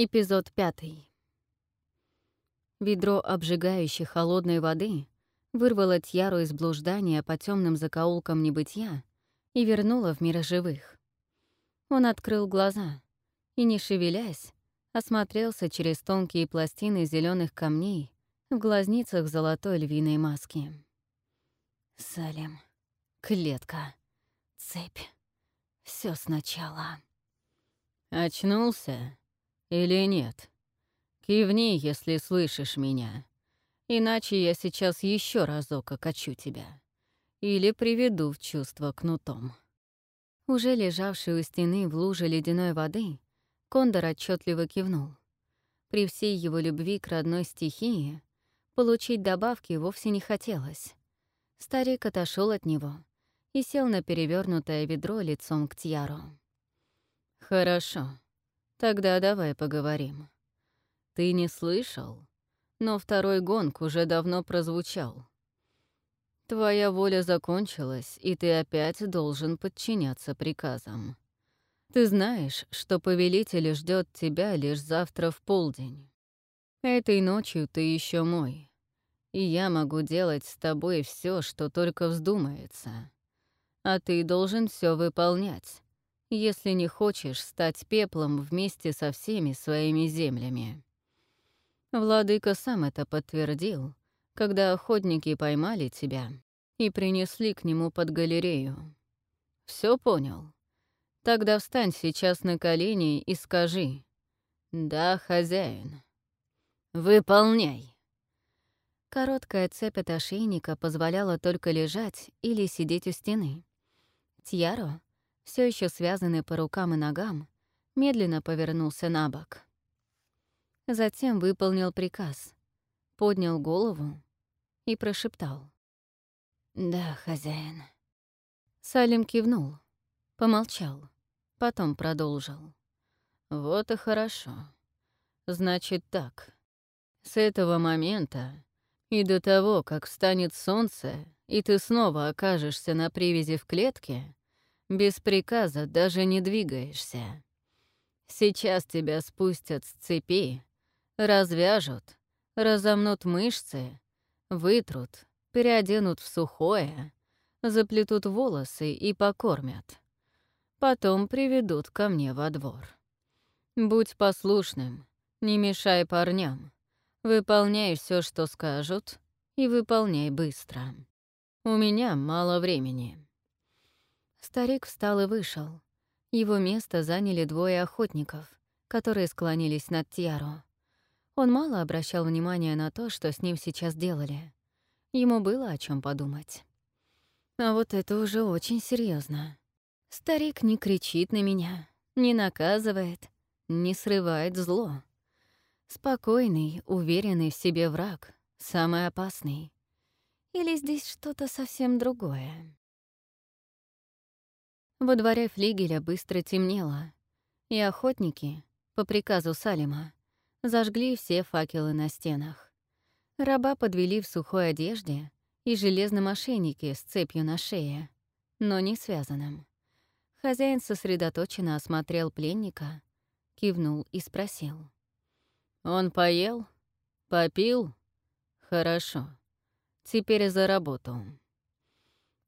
Эпизод пятый. Ведро обжигающей холодной воды вырвало Тьяру из блуждания по темным закоулкам небытия и вернуло в мир живых. Он открыл глаза и, не шевелясь, осмотрелся через тонкие пластины зеленых камней в глазницах золотой львиной маски. Салем, клетка, цепь. Все сначала. Очнулся? Или нет? Кивни, если слышишь меня. Иначе я сейчас еще разок окачу тебя. Или приведу в чувство кнутом. Уже лежавший у стены в луже ледяной воды, Кондор отчетливо кивнул. При всей его любви к родной стихии получить добавки вовсе не хотелось. Старик отошел от него и сел на перевернутое ведро лицом к Тьяру. «Хорошо», Тогда давай поговорим. Ты не слышал, но второй гонг уже давно прозвучал. Твоя воля закончилась, и ты опять должен подчиняться приказам. Ты знаешь, что повелитель ждет тебя лишь завтра в полдень. Этой ночью ты еще мой, и я могу делать с тобой все, что только вздумается. А ты должен все выполнять, если не хочешь стать пеплом вместе со всеми своими землями. Владыка сам это подтвердил, когда охотники поймали тебя и принесли к нему под галерею. Все понял? Тогда встань сейчас на колени и скажи «Да, хозяин». «Выполняй!» Короткая цепь от ошейника позволяла только лежать или сидеть у стены. Тьяро, все еще связанный по рукам и ногам, медленно повернулся на бок. Затем выполнил приказ, поднял голову и прошептал. «Да, хозяин». Салим кивнул, помолчал, потом продолжил. «Вот и хорошо. Значит так. С этого момента и до того, как встанет солнце, и ты снова окажешься на привязи в клетке, без приказа даже не двигаешься. Сейчас тебя спустят с цепи, развяжут, разомнут мышцы, вытрут, переоденут в сухое, заплетут волосы и покормят. Потом приведут ко мне во двор. Будь послушным, не мешай парням. Выполняй все, что скажут, и выполняй быстро. У меня мало времени. Старик встал и вышел. Его место заняли двое охотников, которые склонились над Тьяро. Он мало обращал внимания на то, что с ним сейчас делали. Ему было о чем подумать. А вот это уже очень серьезно. Старик не кричит на меня, не наказывает, не срывает зло. Спокойный, уверенный в себе враг, самый опасный. Или здесь что-то совсем другое? Во дворе флигеля быстро темнело, и охотники, по приказу Салима, зажгли все факелы на стенах. Раба подвели в сухой одежде и железном ошейнике с цепью на шее, но не связанным. Хозяин сосредоточенно осмотрел пленника, кивнул и спросил. «Он поел? Попил? Хорошо. Теперь за работу».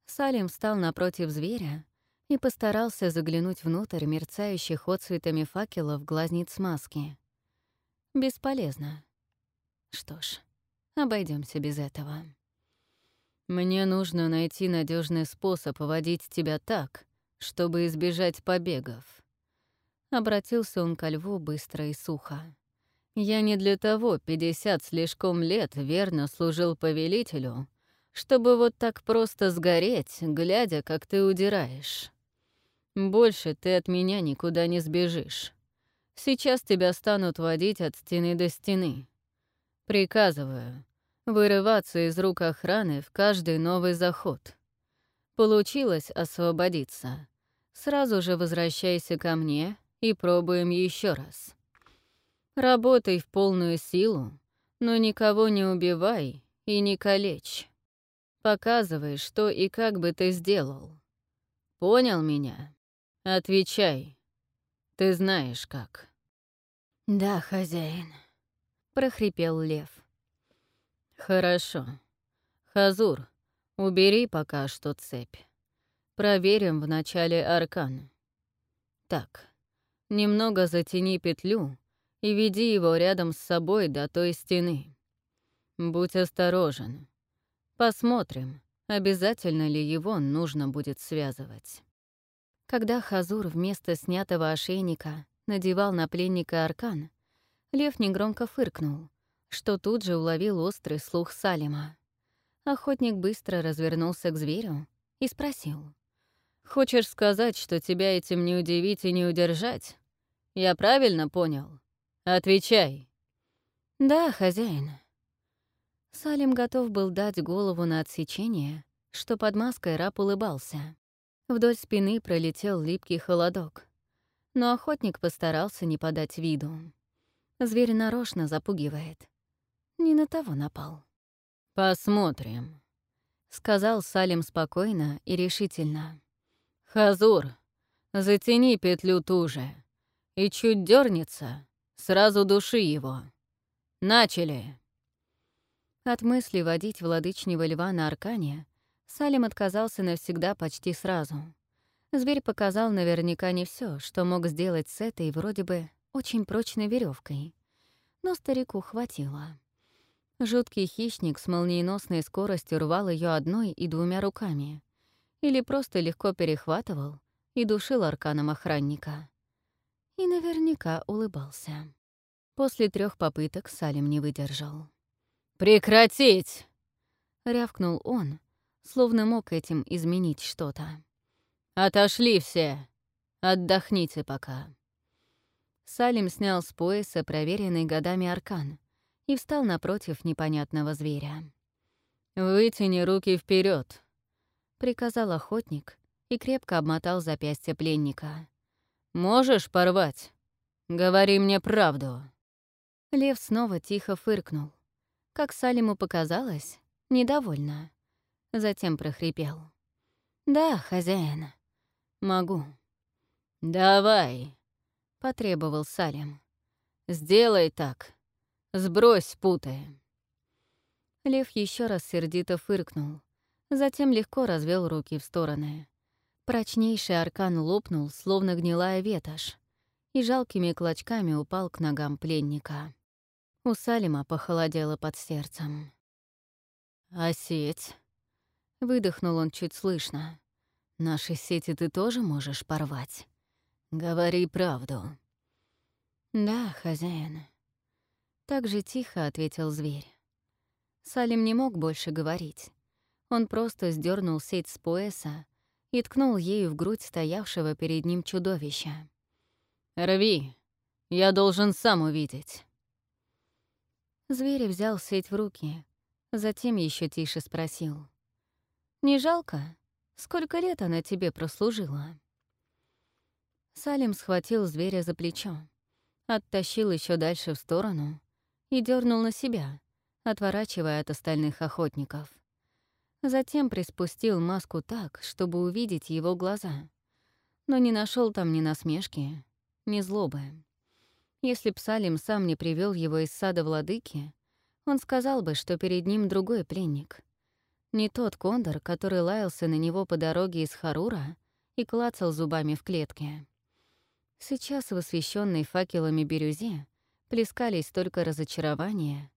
Салим встал напротив зверя и постарался заглянуть внутрь мерцающих отцветами факелов глазниц маски. Бесполезно. Что ж, обойдемся без этого. Мне нужно найти надежный способ водить тебя так, чтобы избежать побегов. Обратился он ко льву быстро и сухо. Я не для того пятьдесят слишком лет верно служил повелителю, чтобы вот так просто сгореть, глядя, как ты удираешь. Больше ты от меня никуда не сбежишь. Сейчас тебя станут водить от стены до стены. Приказываю вырываться из рук охраны в каждый новый заход. Получилось освободиться. Сразу же возвращайся ко мне и пробуем еще раз. Работай в полную силу, но никого не убивай и не калечь. Показывай, что и как бы ты сделал. Понял меня? Отвечай. Ты знаешь как. «Да, хозяин», — прохрипел лев. «Хорошо. Хазур, убери пока что цепь. Проверим вначале аркан. Так, немного затяни петлю и веди его рядом с собой до той стены. Будь осторожен. Посмотрим, обязательно ли его нужно будет связывать. Когда Хазур вместо снятого ошейника надевал на пленника аркан, лев негромко фыркнул, что тут же уловил острый слух Салима. Охотник быстро развернулся к зверю и спросил. «Хочешь сказать, что тебя этим не удивить и не удержать? Я правильно понял? Отвечай!» «Да, хозяин», Салим готов был дать голову на отсечение, что под маской раб улыбался. Вдоль спины пролетел липкий холодок. Но охотник постарался не подать виду. Зверь нарочно запугивает. Не на того напал. «Посмотрим», — сказал Салим спокойно и решительно. «Хазур, затяни петлю туже, и чуть дернется, сразу души его. Начали!» От мысли водить владычнего льва на Аркане Салим отказался навсегда почти сразу. Зверь показал наверняка не все, что мог сделать с этой вроде бы очень прочной веревкой, но старику хватило. Жуткий хищник с молниеносной скоростью рвал ее одной и двумя руками или просто легко перехватывал и душил арканом охранника. И наверняка улыбался. После трех попыток Салим не выдержал. «Прекратить!» — рявкнул он, словно мог этим изменить что-то. «Отошли все! Отдохните пока!» Салим снял с пояса проверенный годами аркан и встал напротив непонятного зверя. «Вытяни руки вперед, приказал охотник и крепко обмотал запястье пленника. «Можешь порвать? Говори мне правду!» Лев снова тихо фыркнул, как Салиму показалось, недовольно. Затем прохрипел. «Да, хозяин, могу». «Давай», — потребовал Салим. «Сделай так. Сбрось путы». Лев еще раз сердито фыркнул, затем легко развел руки в стороны. Прочнейший аркан лопнул, словно гнилая ветошь, и жалкими клочками упал к ногам пленника. У Салима похолодело под сердцем. «А сеть?» — выдохнул он чуть слышно. «Наши сети ты тоже можешь порвать? Говори правду». «Да, хозяин». Так же тихо ответил зверь. Салим не мог больше говорить. Он просто сдернул сеть с пояса и ткнул ею в грудь стоявшего перед ним чудовища. «Рви! Я должен сам увидеть!» Зверь взял сеть в руки, затем еще тише спросил. «Не жалко? Сколько лет она тебе прослужила?» Салим схватил зверя за плечо, оттащил еще дальше в сторону и дернул на себя, отворачивая от остальных охотников. Затем приспустил маску так, чтобы увидеть его глаза, но не нашел там ни насмешки, ни злобы. Если Псалим сам не привел его из сада владыки, он сказал бы, что перед ним другой пленник. Не тот кондор, который лаялся на него по дороге из Харура и клацал зубами в клетке. Сейчас в освещенной факелами бирюзе плескались только разочарование,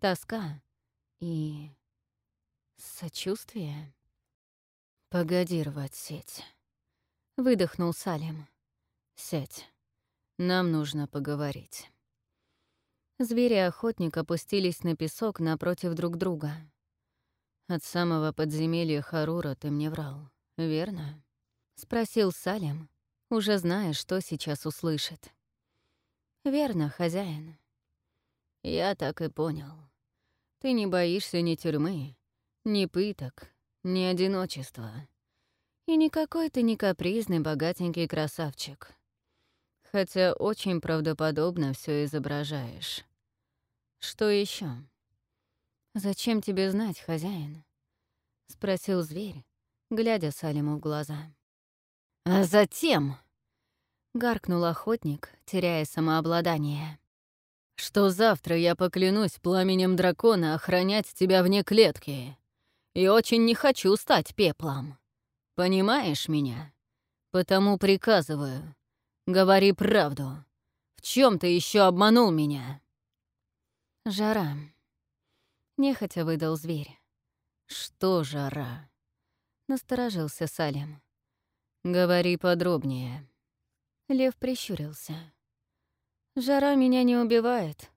тоска и... сочувствие. «Погоди рвать сеть», — выдохнул Салим. «Сядь». Нам нужно поговорить». Звери охотник опустились на песок напротив друг друга. «От самого подземелья Харура ты мне врал, верно?» — спросил Салем, уже зная, что сейчас услышит. «Верно, хозяин». «Я так и понял. Ты не боишься ни тюрьмы, ни пыток, ни одиночества. И никакой ты не капризный богатенький красавчик хотя очень правдоподобно все изображаешь. Что еще? «Зачем тебе знать, хозяин?» — спросил зверь, глядя Салиму в глаза. «А затем...» — гаркнул охотник, теряя самообладание. что завтра я поклянусь пламенем дракона охранять тебя вне клетки. И очень не хочу стать пеплом. Понимаешь меня? Потому приказываю. Говори правду. В чем ты еще обманул меня? Жара. Нехотя выдал зверь. Что жара? Насторожился Салем. Говори подробнее. Лев прищурился. Жара меня не убивает.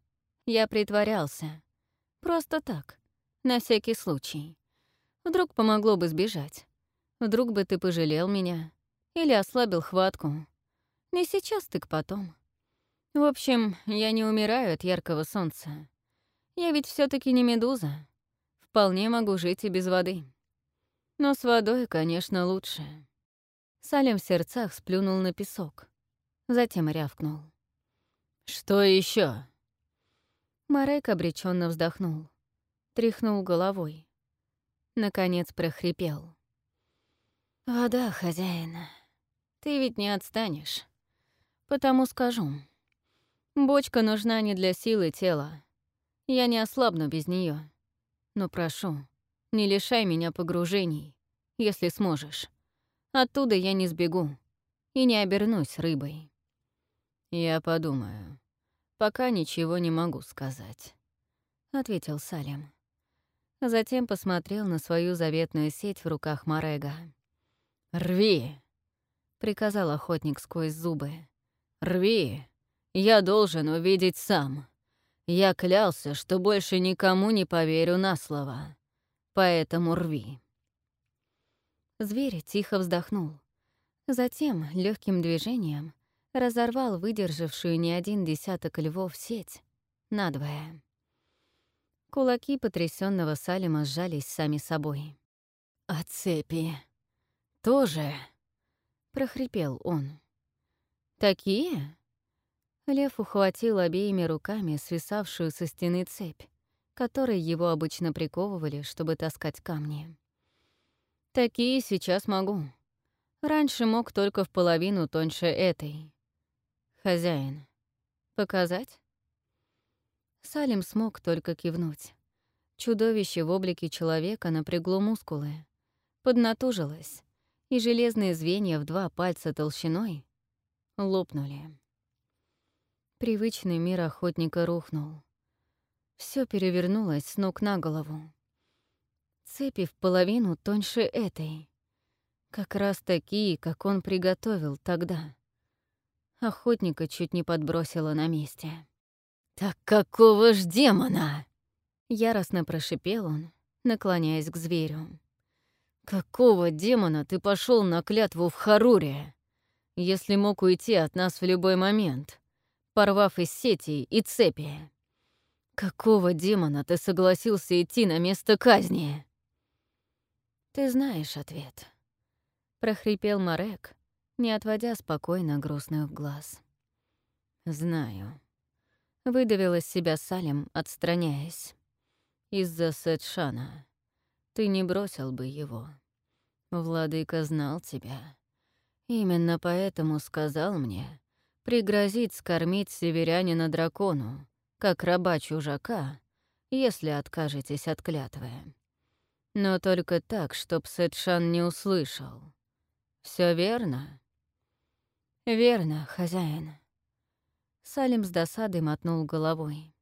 Я притворялся. Просто так, на всякий случай. Вдруг помогло бы сбежать. Вдруг бы ты пожалел меня. Или ослабил хватку. Не сейчас, так потом. В общем, я не умираю от яркого солнца. Я ведь все таки не медуза. Вполне могу жить и без воды. Но с водой, конечно, лучше. Салем в сердцах сплюнул на песок. Затем рявкнул. «Что еще? Марек обреченно вздохнул. Тряхнул головой. Наконец прохрипел. «Вода, хозяина. Ты ведь не отстанешь. Потому скажу. Бочка нужна не для силы тела. Я не ослабну без нее. Но прошу, не лишай меня погружений, если сможешь. Оттуда я не сбегу и не обернусь рыбой. «Я подумаю. Пока ничего не могу сказать», — ответил Салем. Затем посмотрел на свою заветную сеть в руках Морега. «Рви!» — приказал охотник сквозь зубы. «Рви! Я должен увидеть сам. Я клялся, что больше никому не поверю на слово. Поэтому рви!» Зверь тихо вздохнул. Затем легким движением разорвал выдержавшую не один десяток львов сеть надвое. Кулаки потрясенного Салима сжались сами собой. «А цепи тоже?» — прохрипел он. «Такие?» Лев ухватил обеими руками свисавшую со стены цепь, которой его обычно приковывали, чтобы таскать камни. «Такие сейчас могу. Раньше мог только в половину тоньше этой. «Хозяин, показать?» Салим смог только кивнуть. Чудовище в облике человека напрягло мускулы, поднатужилось, и железные звенья в два пальца толщиной лопнули. Привычный мир охотника рухнул. Все перевернулось с ног на голову. Цепи в половину тоньше этой. Как раз такие, как он приготовил тогда. Охотника чуть не подбросило на месте. «Так какого ж демона?» Яростно прошипел он, наклоняясь к зверю. «Какого демона ты пошел на клятву в Харуре, если мог уйти от нас в любой момент, порвав из сети и цепи? Какого демона ты согласился идти на место казни?» «Ты знаешь ответ», — прохрипел Марек, не отводя спокойно грустных глаз. «Знаю», — выдавил из себя Салим, отстраняясь. «Из-за Сетшана. Ты не бросил бы его. Владыка знал тебя. Именно поэтому сказал мне пригрозить скормить северянина дракону, как раба чужака, если откажетесь от клятвы. Но только так, чтоб Сетшан не услышал. Все верно?» «Верно, хозяин». Салим с досадой мотнул головой.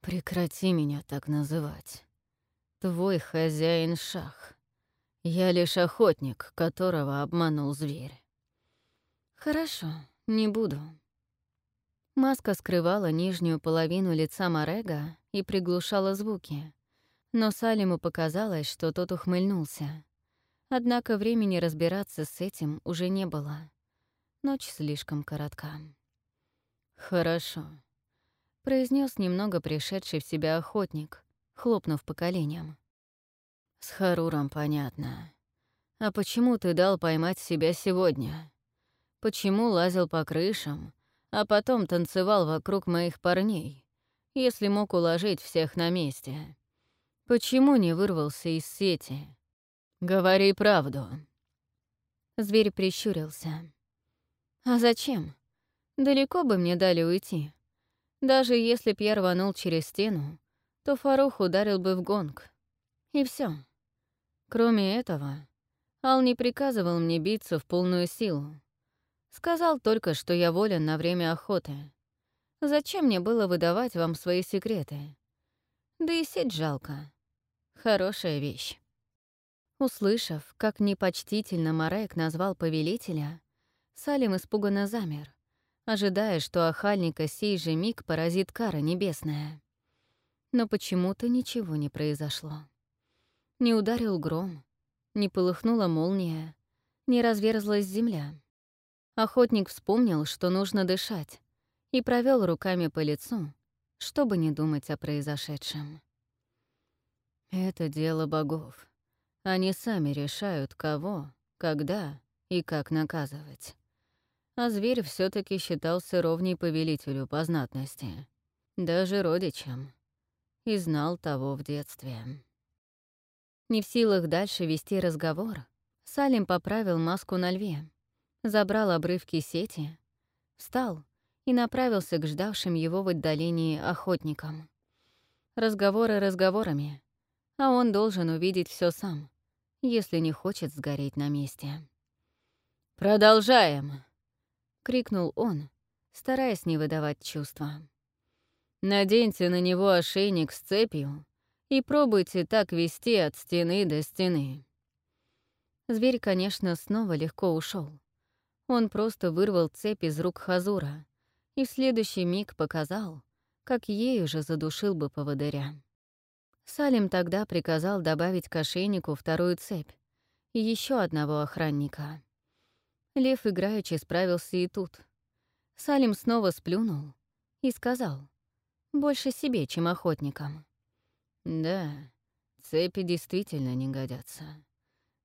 «Прекрати меня так называть. Твой хозяин Шах. Я лишь охотник, которого обманул зверь». «Хорошо, не буду». Маска скрывала нижнюю половину лица Морега и приглушала звуки. Но Салиму показалось, что тот ухмыльнулся. Однако времени разбираться с этим уже не было. Ночь слишком коротка. «Хорошо», — произнес немного пришедший в себя охотник, хлопнув по коленям. «С Харуром понятно. А почему ты дал поймать себя сегодня? Почему лазил по крышам, а потом танцевал вокруг моих парней, если мог уложить всех на месте? Почему не вырвался из сети? Говори правду». Зверь прищурился. А зачем? Далеко бы мне дали уйти. Даже если б я рванул через стену, то Фарух ударил бы в гонг. И все. Кроме этого, Ал не приказывал мне биться в полную силу. Сказал только, что я волен на время охоты. Зачем мне было выдавать вам свои секреты? Да и сеть жалко. Хорошая вещь. Услышав, как непочтительно Марек назвал повелителя, Салим испуганно замер, ожидая, что охальника сей же миг поразит кара небесная. Но почему-то ничего не произошло. Не ударил гром, не полыхнула молния, не разверзлась земля. Охотник вспомнил, что нужно дышать, и провел руками по лицу, чтобы не думать о произошедшем. «Это дело богов», они сами решают, кого, когда и как наказывать. А зверь все таки считался ровней повелителю по знатности, даже родичам, и знал того в детстве. Не в силах дальше вести разговор, Салим поправил маску на льве, забрал обрывки сети, встал и направился к ждавшим его в отдалении охотникам. Разговоры разговорами, а он должен увидеть все сам, если не хочет сгореть на месте. «Продолжаем!» — крикнул он, стараясь не выдавать чувства. «Наденьте на него ошейник с цепью и пробуйте так вести от стены до стены». Зверь, конечно, снова легко ушел. Он просто вырвал цепь из рук Хазура и в следующий миг показал, как ею же задушил бы поводыря. Салим тогда приказал добавить к ошейнику вторую цепь и еще одного охранника. Лев играючи справился и тут. Салим снова сплюнул и сказал, больше себе, чем охотникам. «Да, цепи действительно не годятся.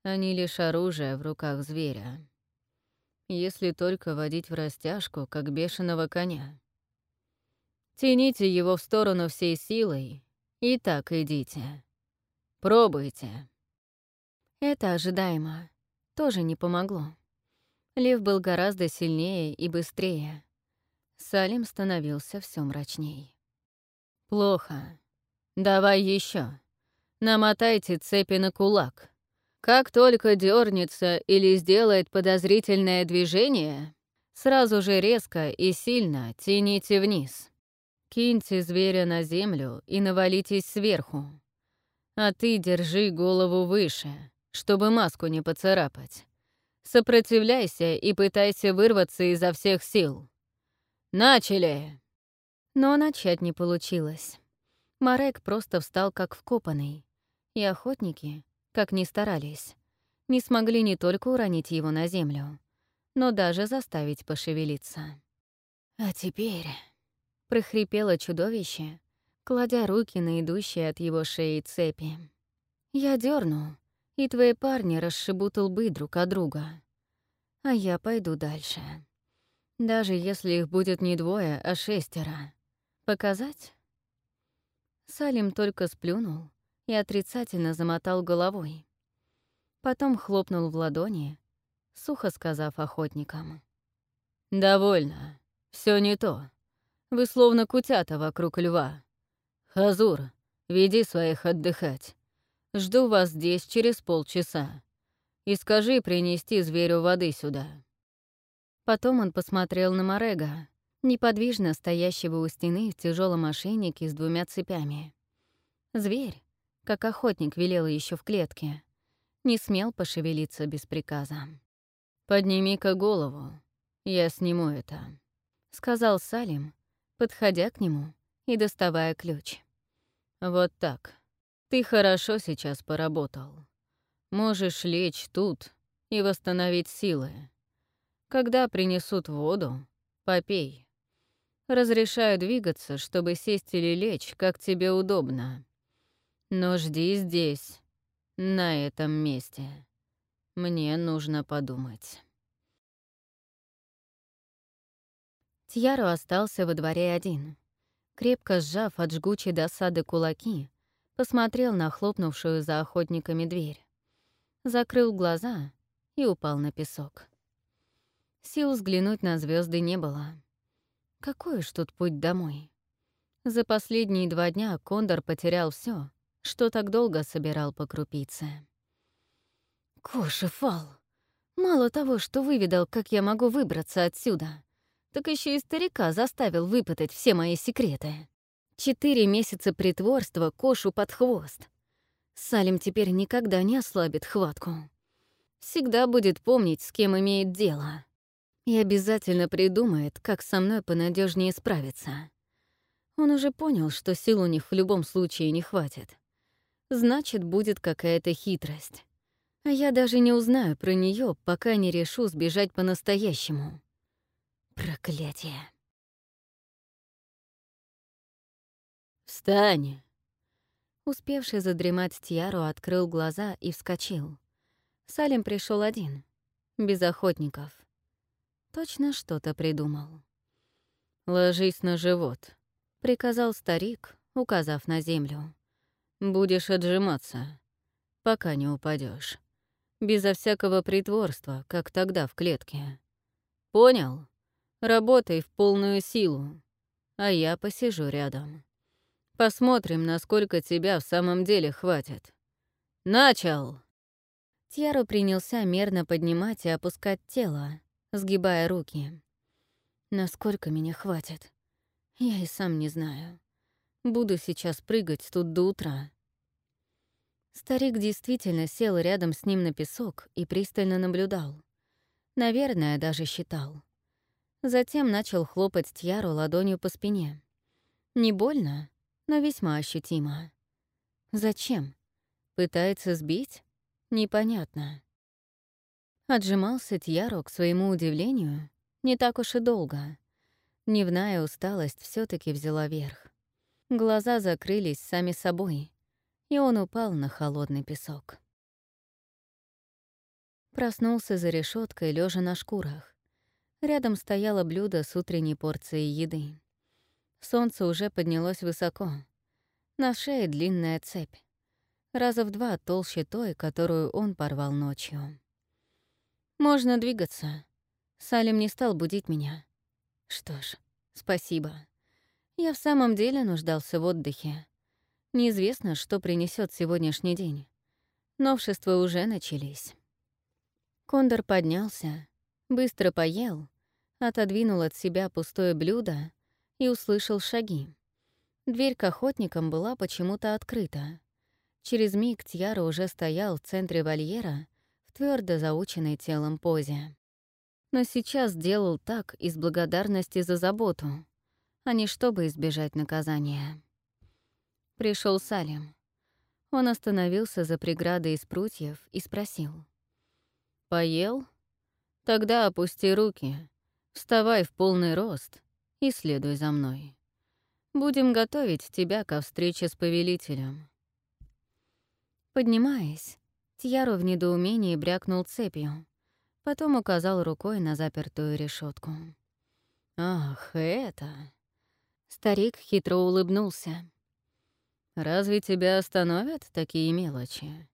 Они лишь оружие в руках зверя. Если только водить в растяжку, как бешеного коня. Тяните его в сторону всей силой Итак, идите. Пробуйте. Это ожидаемо. Тоже не помогло. Лев был гораздо сильнее и быстрее. Салим становился все мрачней. «Плохо. Давай еще. Намотайте цепи на кулак. Как только дернется или сделает подозрительное движение, сразу же резко и сильно тяните вниз. Киньте зверя на землю и навалитесь сверху. А ты держи голову выше, чтобы маску не поцарапать. Сопротивляйся и пытайся вырваться изо всех сил. Начали!» Но начать не получилось. Марек просто встал как вкопанный, и охотники, как ни старались, не смогли не только уронить его на землю, но даже заставить пошевелиться. «А теперь...» прохрипело чудовище, кладя руки на идущие от его шеи цепи. «Я дерну, и твои парни расшибут лбы друг от друга. А я пойду дальше. Даже если их будет не двое, а шестеро. Показать?» Салим только сплюнул и отрицательно замотал головой. Потом хлопнул в ладони, сухо сказав охотникам. «Довольно. Все не то. Вы словно кутята вокруг льва. Хазур, веди своих отдыхать. Жду вас здесь через полчаса. И скажи принести зверю воды сюда». Потом он посмотрел на Морега, неподвижно стоящего у стены в тяжелом ошейнике с двумя цепями. Зверь, как охотник велел еще в клетке, не смел пошевелиться без приказа. «Подними-ка голову, я сниму это», — сказал Салим, подходя к нему и доставая ключ. «Вот так. Ты хорошо сейчас поработал. Можешь лечь тут и восстановить силы. Когда принесут воду, попей. Разрешаю двигаться, чтобы сесть или лечь, как тебе удобно. Но жди здесь, на этом месте. Мне нужно подумать». Тьяро остался во дворе один. Крепко сжав от жгучей досады кулаки, посмотрел на хлопнувшую за охотниками дверь. Закрыл глаза и упал на песок. Сил взглянуть на звезды не было. Какой уж тут путь домой? За последние два дня Кондор потерял все, что так долго собирал по крупице. Кошефал! Мало того, что выведал, как я могу выбраться отсюда, так еще и старика заставил выпытать все мои секреты. Четыре месяца притворства Кошу под хвост. Салим теперь никогда не ослабит хватку. Всегда будет помнить, с кем имеет дело. И обязательно придумает, как со мной понадежнее справиться. Он уже понял, что сил у них в любом случае не хватит. Значит, будет какая-то хитрость. А я даже не узнаю про нее, пока не решу сбежать по-настоящему. Проклятие. «Встань!» Успевший задремать Тьяру открыл глаза и вскочил. Салим пришел один, без охотников. Точно что-то придумал. «Ложись на живот», — приказал старик, указав на землю. «Будешь отжиматься, пока не упадешь безо всякого притворства, как тогда в клетке. Понял? Работай в полную силу, а я посижу рядом. Посмотрим, насколько тебя в самом деле хватит. Начал!» Тьяро принялся мерно поднимать и опускать тело, сгибая руки. «Насколько меня хватит? Я и сам не знаю. Буду сейчас прыгать тут до утра, Старик действительно сел рядом с ним на песок и пристально наблюдал. Наверное, даже считал. Затем начал хлопать Тьяру ладонью по спине. Не больно, но весьма ощутимо. Зачем? Пытается сбить? Непонятно. Отжимался Тьяру, к своему удивлению, не так уж и долго. Дневная усталость все таки взяла верх. Глаза закрылись сами собой, и он упал на холодный песок. Проснулся за решеткой, лежа на шкурах. Рядом стояло блюдо с утренней порцией еды. Солнце уже поднялось высоко. На шее длинная цепь. Раза в два толще той, которую он порвал ночью. Можно двигаться. Салим не стал будить меня. Что ж, спасибо. Я в самом деле нуждался в отдыхе. Неизвестно, что принесет сегодняшний день. Новшества уже начались. Кондор поднялся, быстро поел, отодвинул от себя пустое блюдо и услышал шаги. Дверь к охотникам была почему-то открыта. Через миг Тьяра уже стоял в центре вольера в твердо заученной телом позе. Но сейчас делал так из благодарности за заботу, а не чтобы избежать наказания. Пришел Салим. Он остановился за преградой из прутьев и спросил. «Поел? Тогда опусти руки, вставай в полный рост и следуй за мной. Будем готовить тебя ко встрече с повелителем». Поднимаясь, Тьяру в недоумении брякнул цепью, потом указал рукой на запертую решетку. «Ах, это...» Старик хитро улыбнулся. Разве тебя остановят такие мелочи?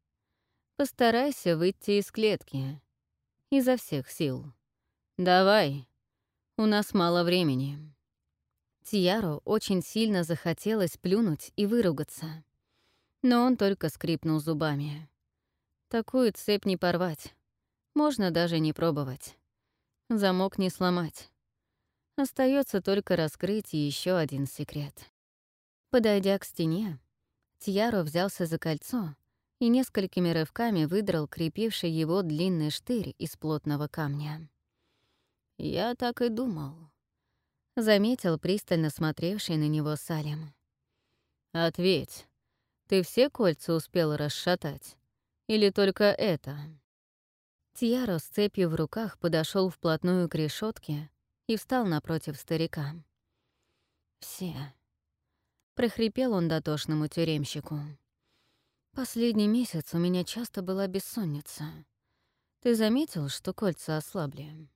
Постарайся выйти из клетки. Изо всех сил. Давай. У нас мало времени. Тьяру очень сильно захотелось плюнуть и выругаться. Но он только скрипнул зубами. Такую цепь не порвать. Можно даже не пробовать. Замок не сломать. Остается только раскрыть еще один секрет. Подойдя к стене, Тьяро взялся за кольцо и несколькими рывками выдрал крепивший его длинный штырь из плотного камня. «Я так и думал», — заметил пристально смотревший на него Салим. «Ответь, ты все кольца успел расшатать? Или только это?» Тьяро с цепью в руках подошел вплотную к решетке и встал напротив старика. «Все», прохрипел он дотошному тюремщику. Последний месяц у меня часто была бессонница. Ты заметил, что кольца ослабли?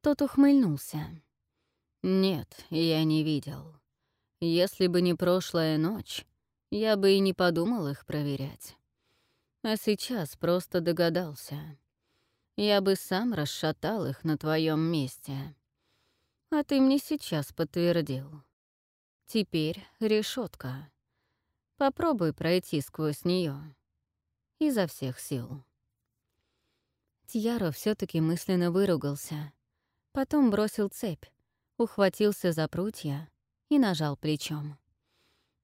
Тот ухмыльнулся. Нет, я не видел. Если бы не прошлая ночь, я бы и не подумал их проверять. А сейчас просто догадался. Я бы сам расшатал их на твоем месте. А ты мне сейчас подтвердил. Теперь решетка. Попробуй пройти сквозь нее. Изо всех сил. Тьяро все таки мысленно выругался. Потом бросил цепь, ухватился за прутья и нажал плечом.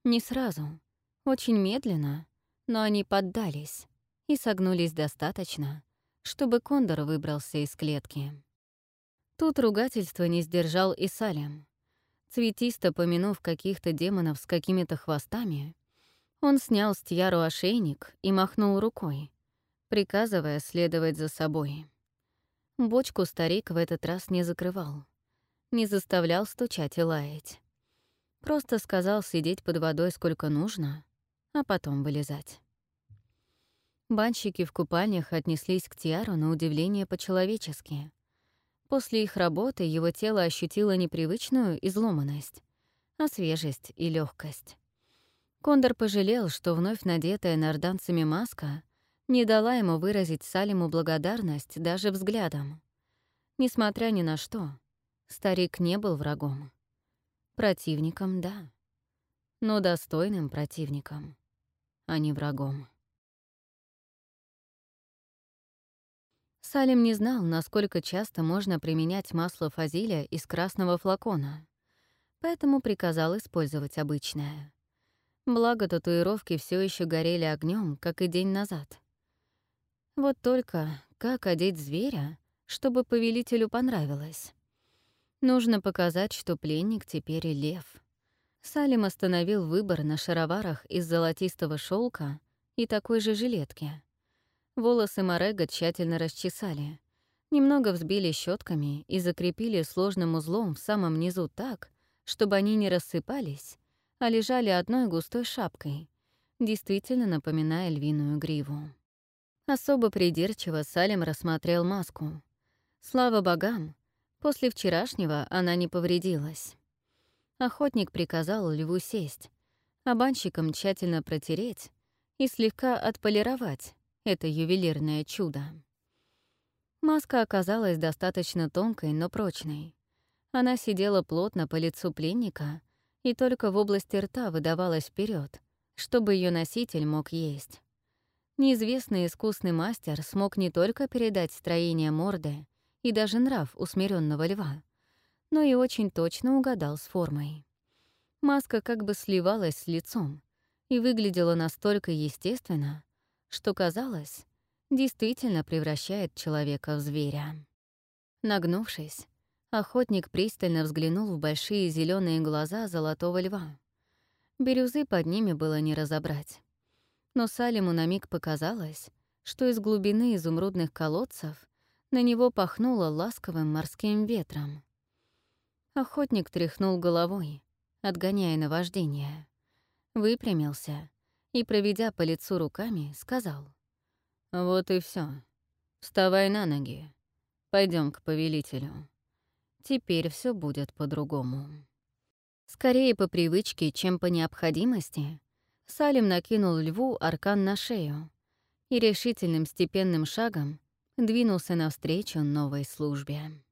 Не сразу, очень медленно, но они поддались и согнулись достаточно, чтобы кондор выбрался из клетки. Тут ругательство не сдержал и Салем. Цветисто помянув каких-то демонов с какими-то хвостами, он снял с Тьяру ошейник и махнул рукой, приказывая следовать за собой. Бочку старик в этот раз не закрывал, не заставлял стучать и лаять. Просто сказал сидеть под водой сколько нужно, а потом вылезать. Банщики в купальнях отнеслись к Тиару на удивление по-человечески. После их работы его тело ощутило непривычную изломанность, а свежесть и легкость. Кондор пожалел, что вновь надетая нарданцами маска не дала ему выразить Салиму благодарность даже взглядом. Несмотря ни на что, старик не был врагом. Противником — да, но достойным противником, а не врагом. Салим не знал, насколько часто можно применять масло фазиля из красного флакона, поэтому приказал использовать обычное. Благо, татуировки все еще горели огнем, как и день назад. Вот только как одеть зверя, чтобы повелителю понравилось? Нужно показать, что пленник теперь лев. Салим остановил выбор на шароварах из золотистого шелка и такой же жилетке. Волосы Морега тщательно расчесали, немного взбили щетками и закрепили сложным узлом в самом низу так, чтобы они не рассыпались, а лежали одной густой шапкой, действительно напоминая львиную гриву. Особо придирчиво Салим рассмотрел маску. Слава богам, после вчерашнего она не повредилась. Охотник приказал льву сесть, а банщикам тщательно протереть и слегка отполировать это ювелирное чудо. Маска оказалась достаточно тонкой, но прочной. Она сидела плотно по лицу пленника и только в области рта выдавалась вперед, чтобы ее носитель мог есть. Неизвестный искусный мастер смог не только передать строение морды и даже нрав усмиренного льва, но и очень точно угадал с формой. Маска как бы сливалась с лицом и выглядела настолько естественно, что казалось, действительно превращает человека в зверя. Нагнувшись, охотник пристально взглянул в большие зеленые глаза золотого льва. Бирюзы под ними было не разобрать но Салиму на миг показалось, что из глубины изумрудных колодцев на него пахнуло ласковым морским ветром. Охотник тряхнул головой, отгоняя наваждение. Выпрямился и, проведя по лицу руками, сказал. «Вот и все. Вставай на ноги. Пойдем к повелителю. Теперь все будет по-другому». Скорее по привычке, чем по необходимости, Салим накинул льву аркан на шею и решительным степенным шагом двинулся навстречу новой службе.